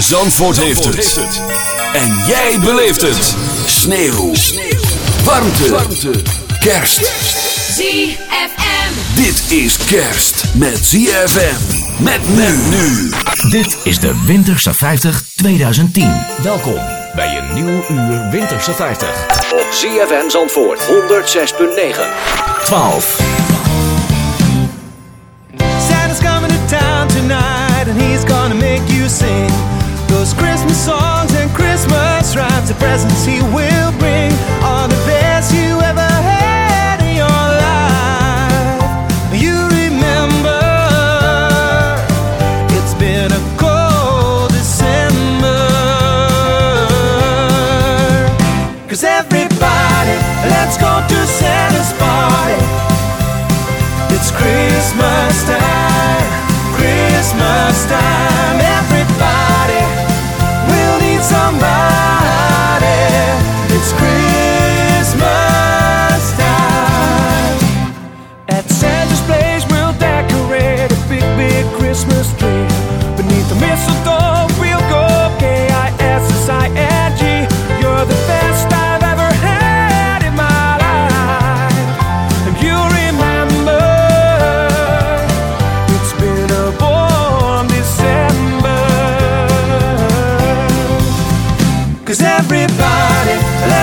Zandvoort, heeft, het. En jij beleeft het. Sneeuw. Sneeuw. Warmte. Warmte. Kerst. ZFM. Dit is kerst met ZFM. Met men nu. Dit is de Winterse 50 2010. Welkom bij een nieuw uur Winterse 50. Op ZFM Zandvoort 106.9. 12. Santa's coming to town tonight and he's gonna make you sing those Christmas songs and Christmas rhymes. The presents he will bring are the best you ever had in your life. You remember, it's been a cold December. Cause everybody, let's go to Santa's party. It's Christmas time, Christmas time.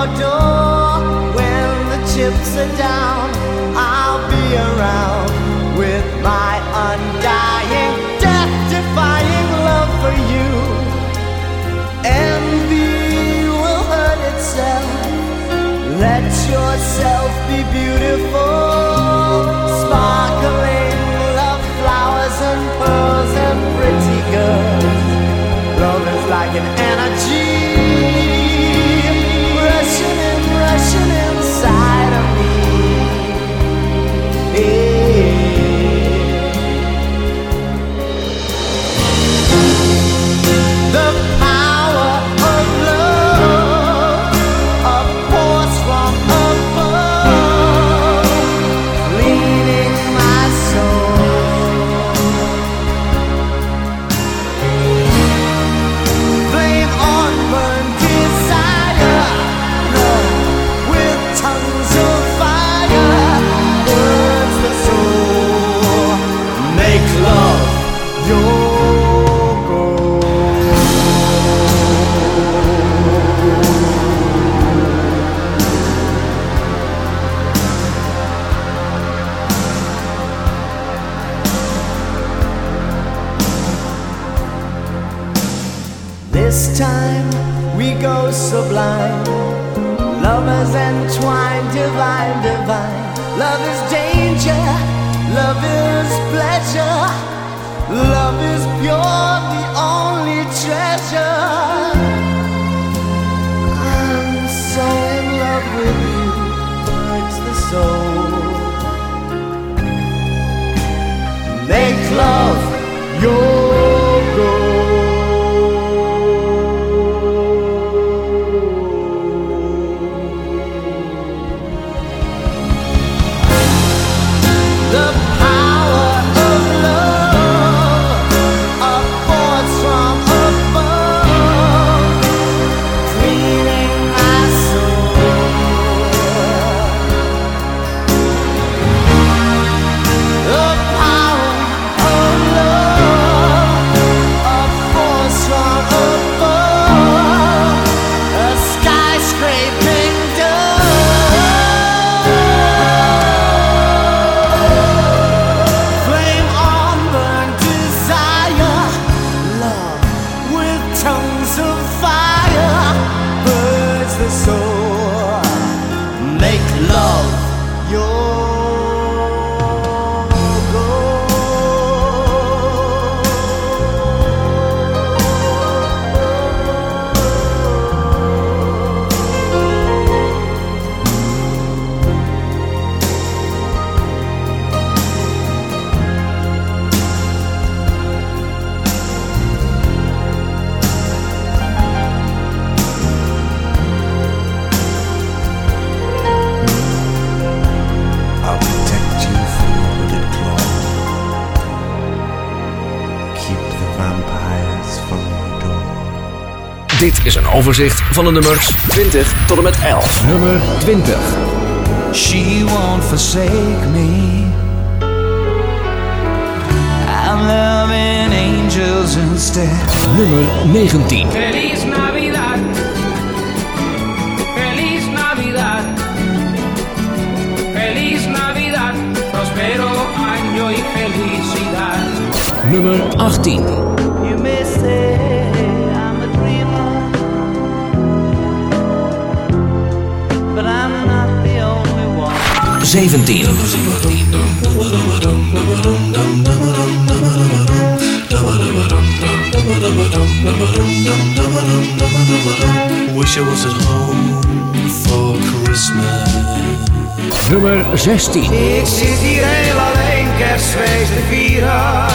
your door when the chips are down. I'll be around with my undying, death defying love for you. Envy will hurt itself. Let yourself be beautiful. Overzicht van de nummers 20 tot en met 11. Nummer 20. She won't forsake me. I'm loving angels instead. Nummer 19. Feliz Navidad. Feliz Navidad. Feliz Navidad. Prospero año y felicidad. Nummer 18. 17. Wish I was at home for Christmas. Nummer 16. Ik zit hier heel alleen kerstfeest te vieren.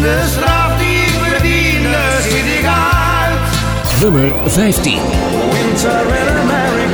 De straf die ik verdiende zit ik uit. Nummer 15. Winter in America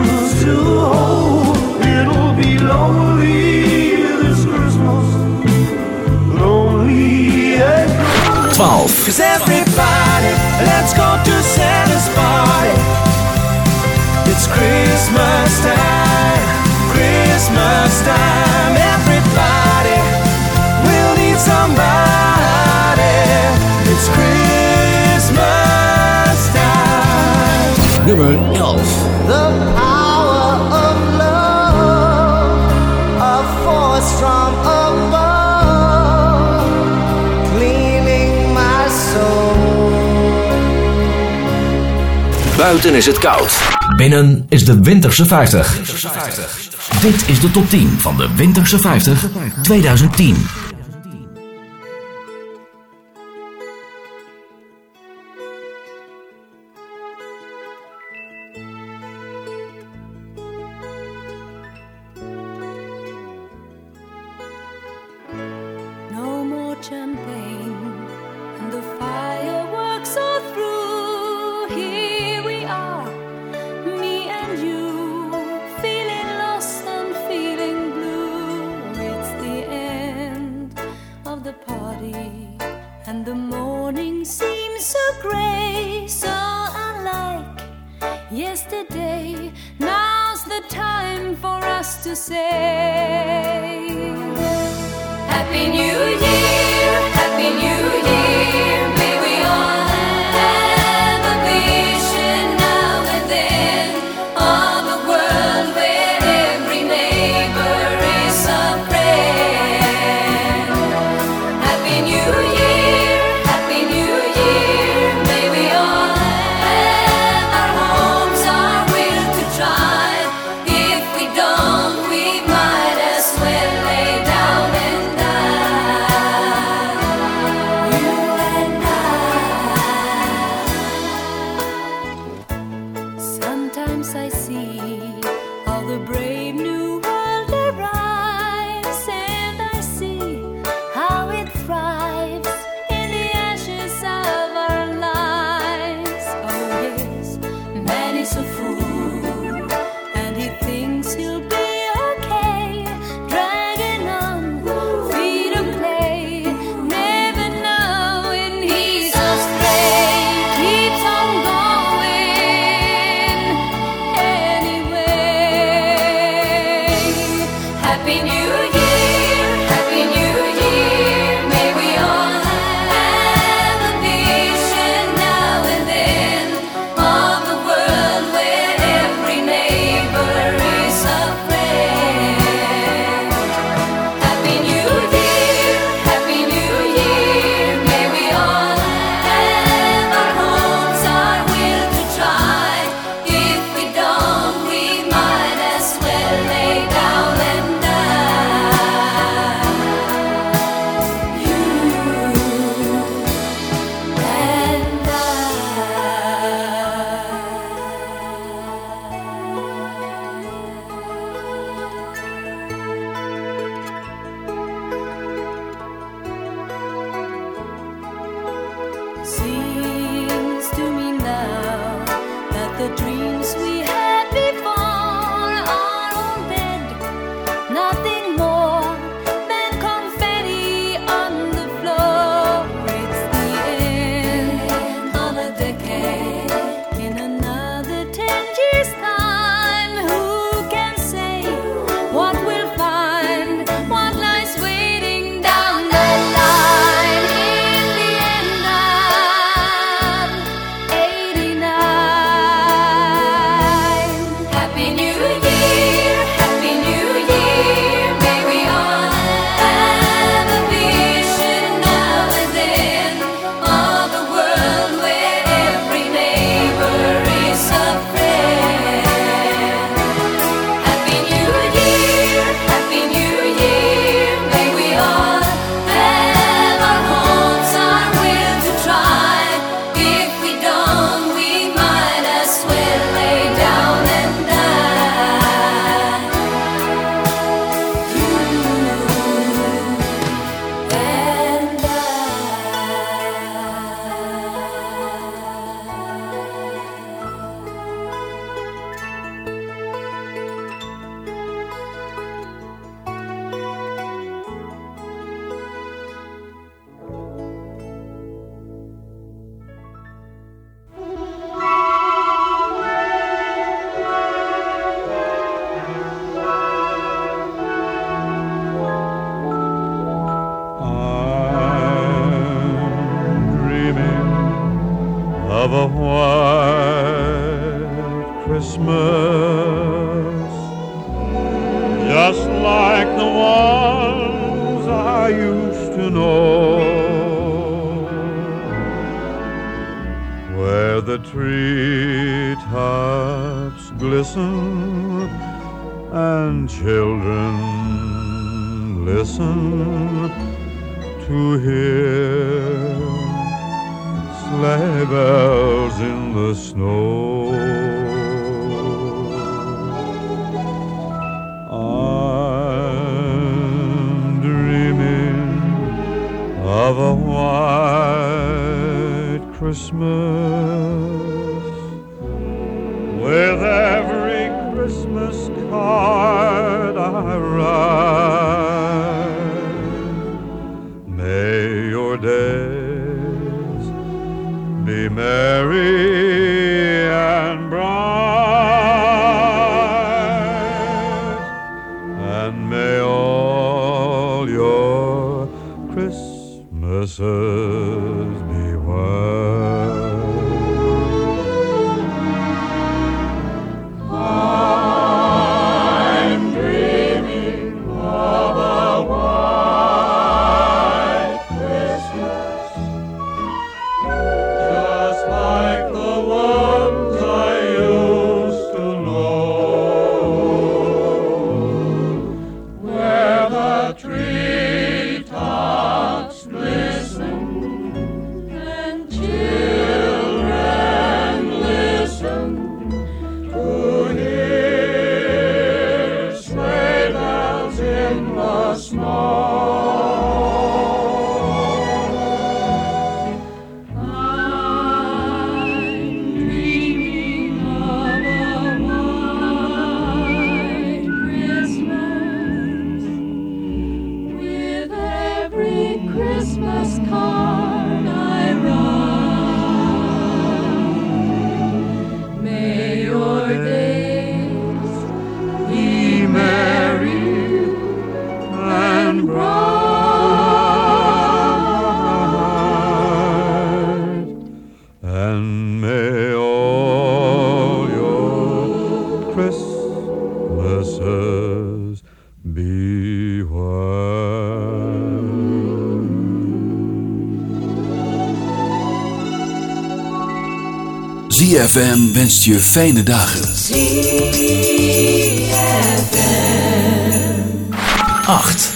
to hold. It'll be lonely this Christmas, lonely and 12. Cause everybody, let's go to Santa's party. It's Christmas time, Christmas time. Everybody, we'll need somebody. It's Christmas time. Nummer Buiten is het koud. Binnen is de Winterse 50. Dit is de top 10 van de Winterse 50 2010. ZFM wenst je fijne dagen. 8.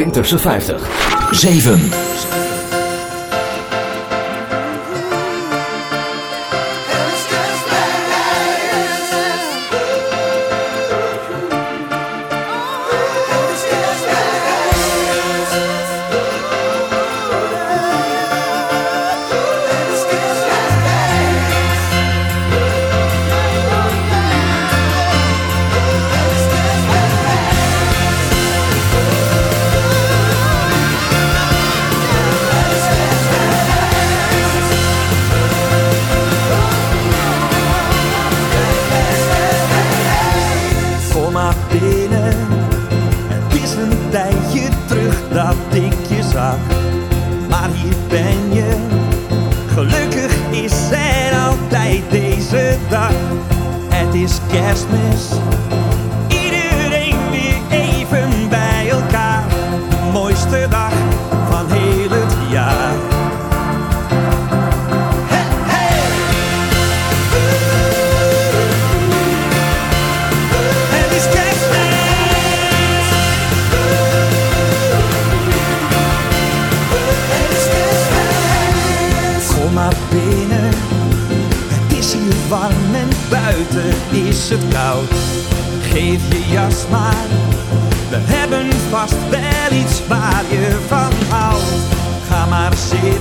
Winterse 50. 7.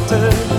Zitten.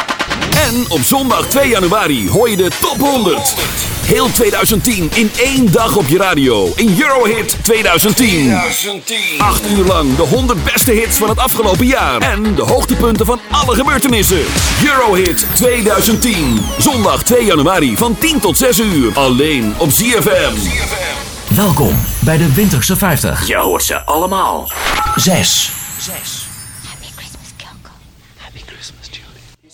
En op zondag 2 januari hoor je de top 100. Heel 2010 in één dag op je radio. In Eurohit 2010. 8 uur lang de 100 beste hits van het afgelopen jaar. En de hoogtepunten van alle gebeurtenissen. Eurohit 2010. Zondag 2 januari van 10 tot 6 uur. Alleen op ZFM. Welkom bij de Winterse 50. Je hoort ze allemaal. 6.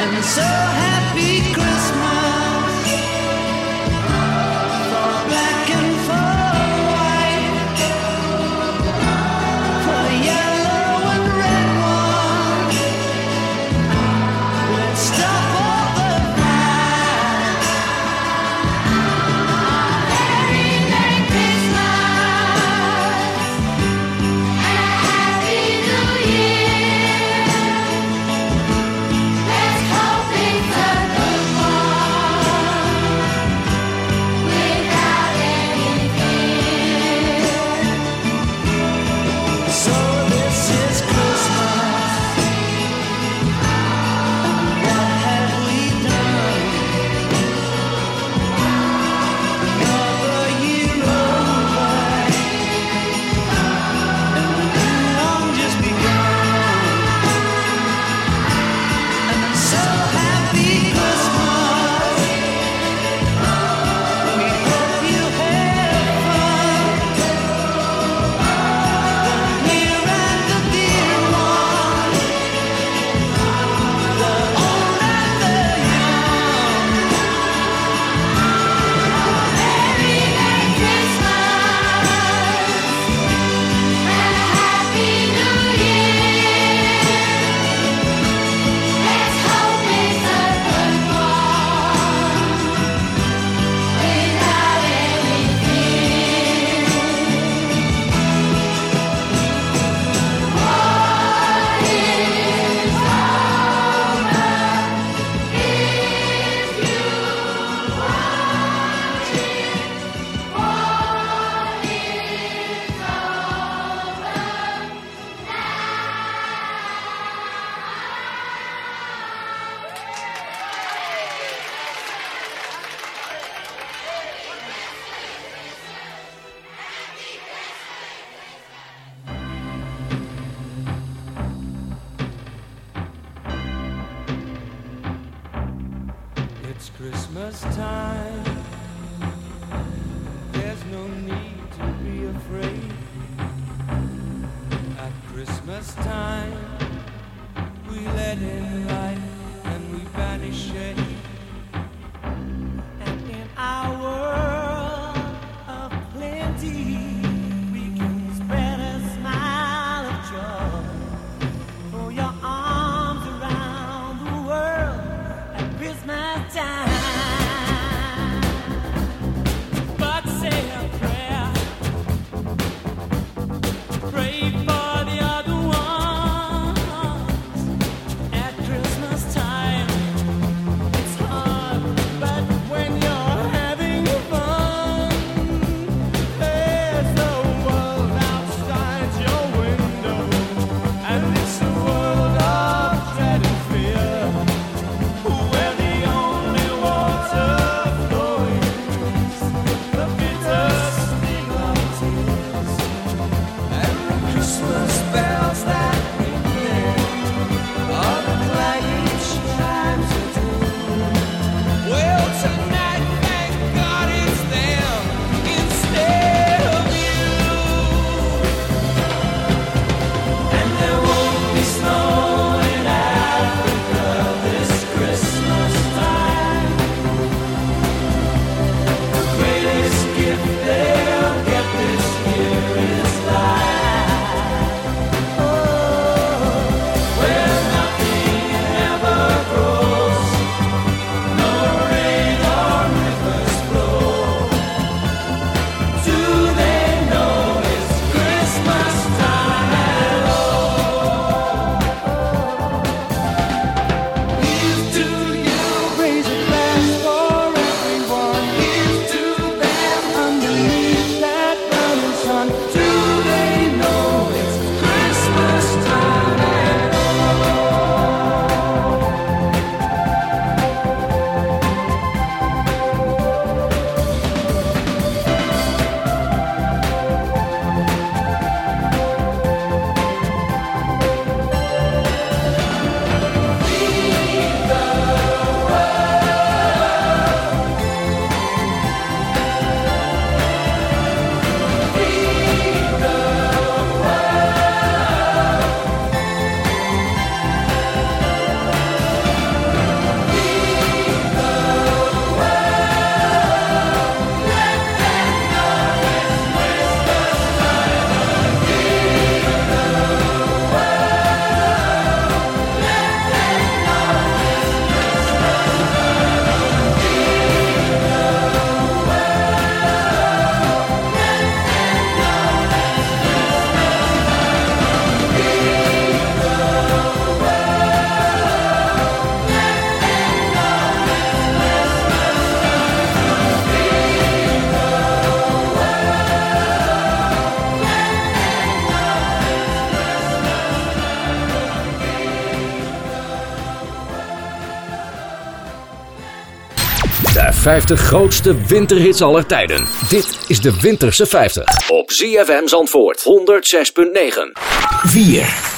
And so happy 50 grootste winterhits aller tijden. Dit is de Winterse 50. Op ZFM Zandvoort 106.9. 4.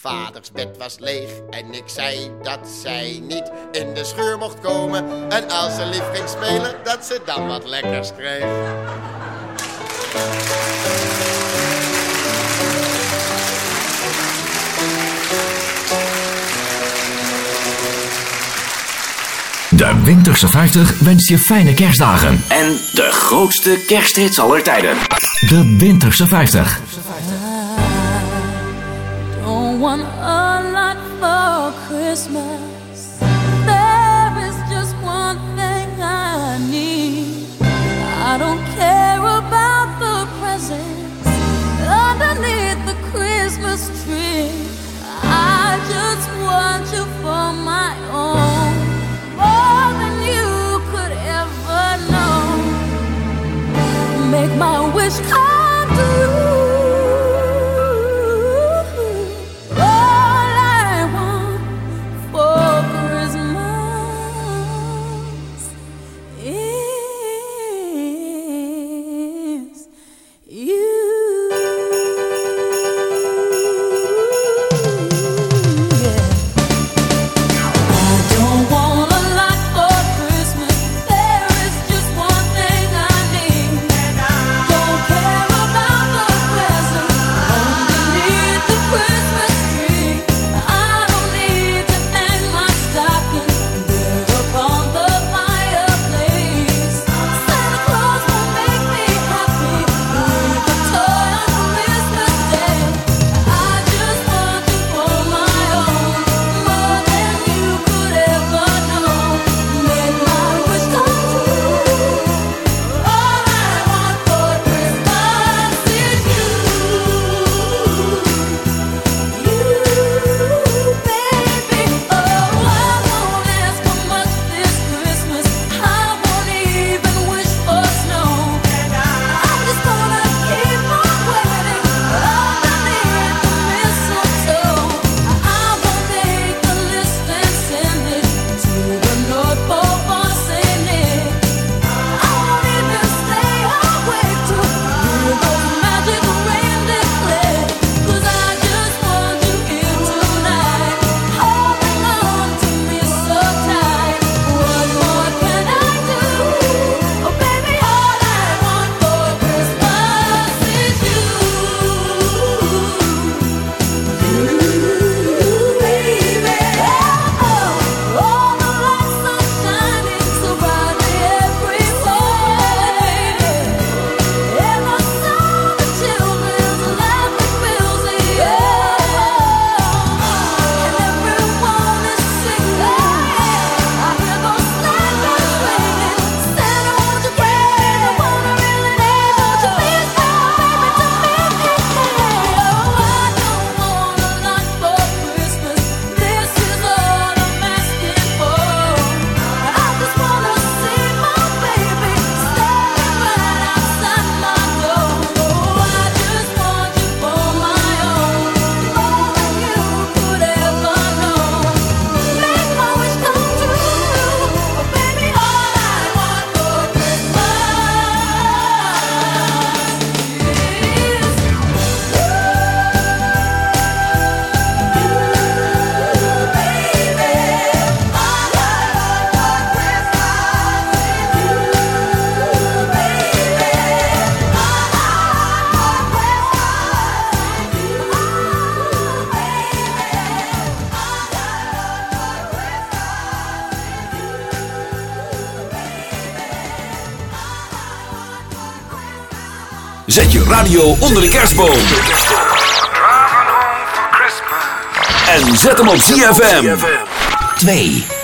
Vaders bed was leeg en ik zei dat zij niet in de scheur mocht komen. En als ze lief ging spelen, dat ze dan wat lekkers kreeg. De Winterse 50 wenst je fijne kerstdagen. En de grootste kersthits aller tijden. De Winterse 50. Christmas. radio onder de kerstboom. En zet hem op ZFM. 2.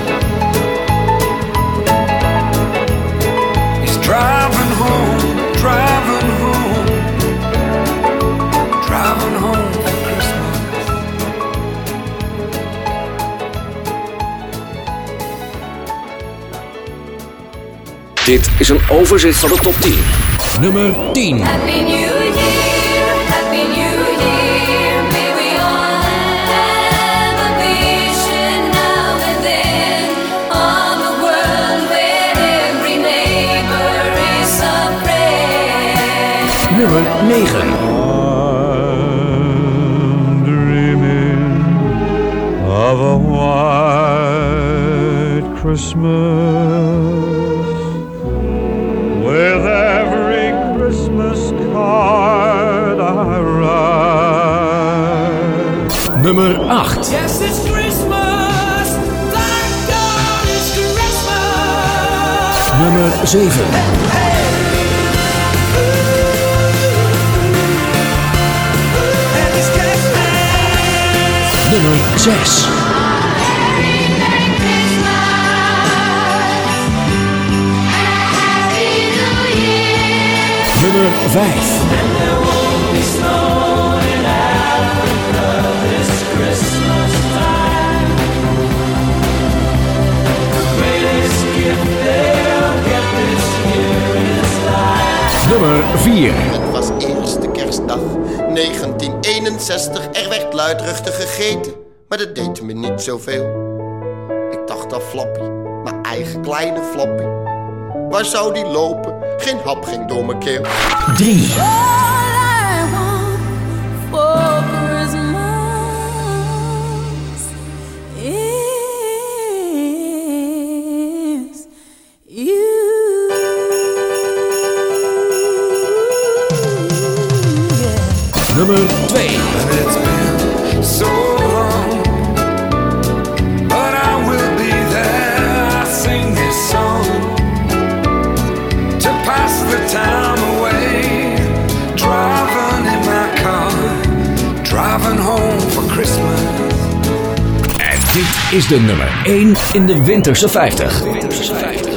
Dit is een overzicht van de top 10. Nummer 10. Happy New Year, Happy New Year. May we all have a vision now and then of a world where every neighbor is a friend. Nummer 9. Christmas nummer 8. Yes, it's Christmas. Thank God it's Christmas. Nummer 7. Hey. Nummer 6. Nummer 5. Nummer 4. Het was eerste kerstdag 1961. Er werd luidruchtig gegeten, maar dat deed me niet zoveel. Ik dacht aan Flappy, mijn eigen kleine Flappy. Waar zou die lopen? Geen hap ging door mijn keel. 3. De nummer 1 in de Winterse 50.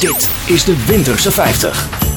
Dit is de Winterse 50.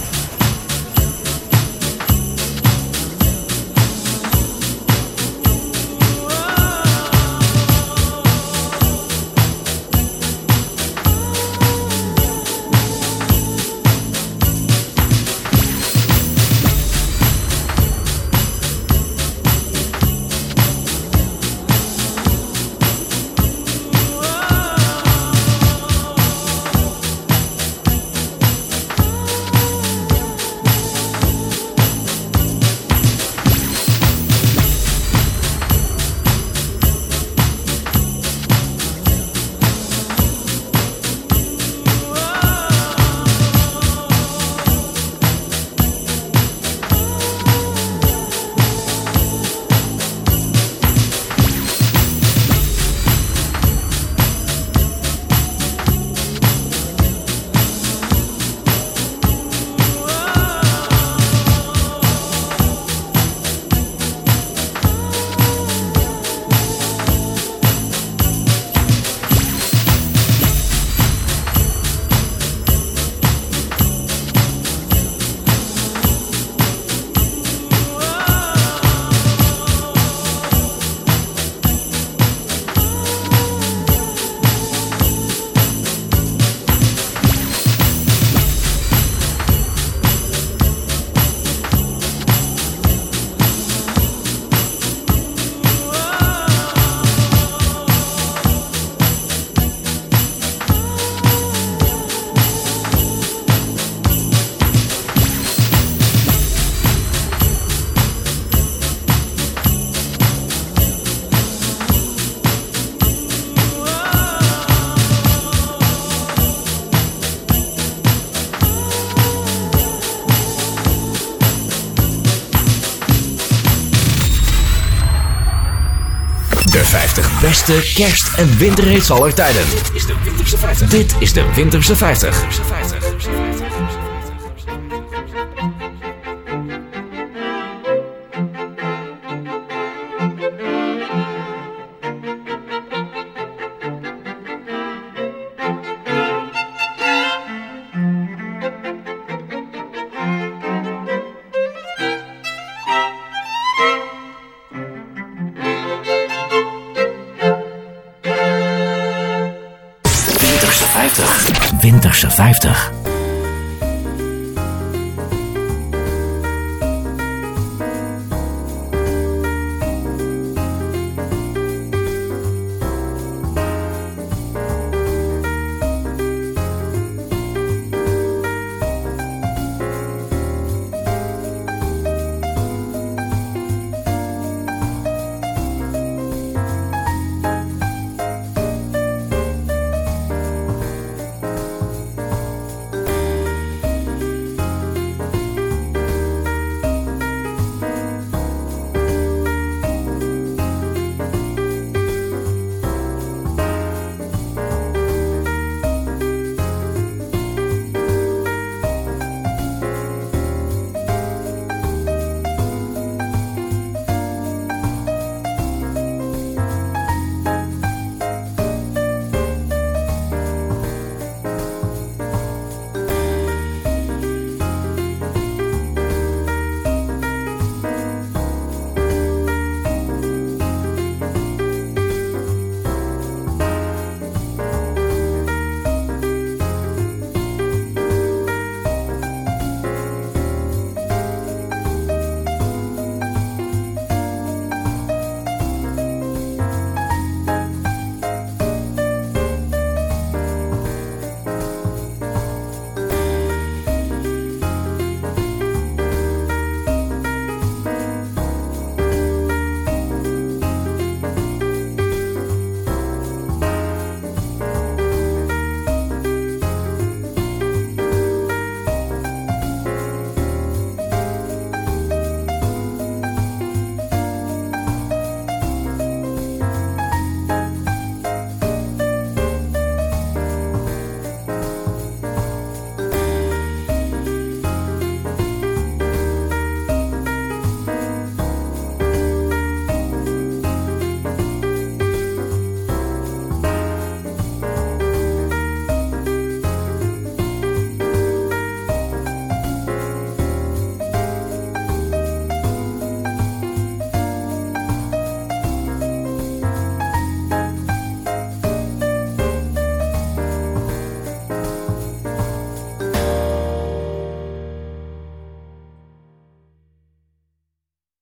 Beste kerst- en winterhits aller tijden. Dit is de Winterse 50. Dit is de Winterse 50. Winterse 50. Winterse 50.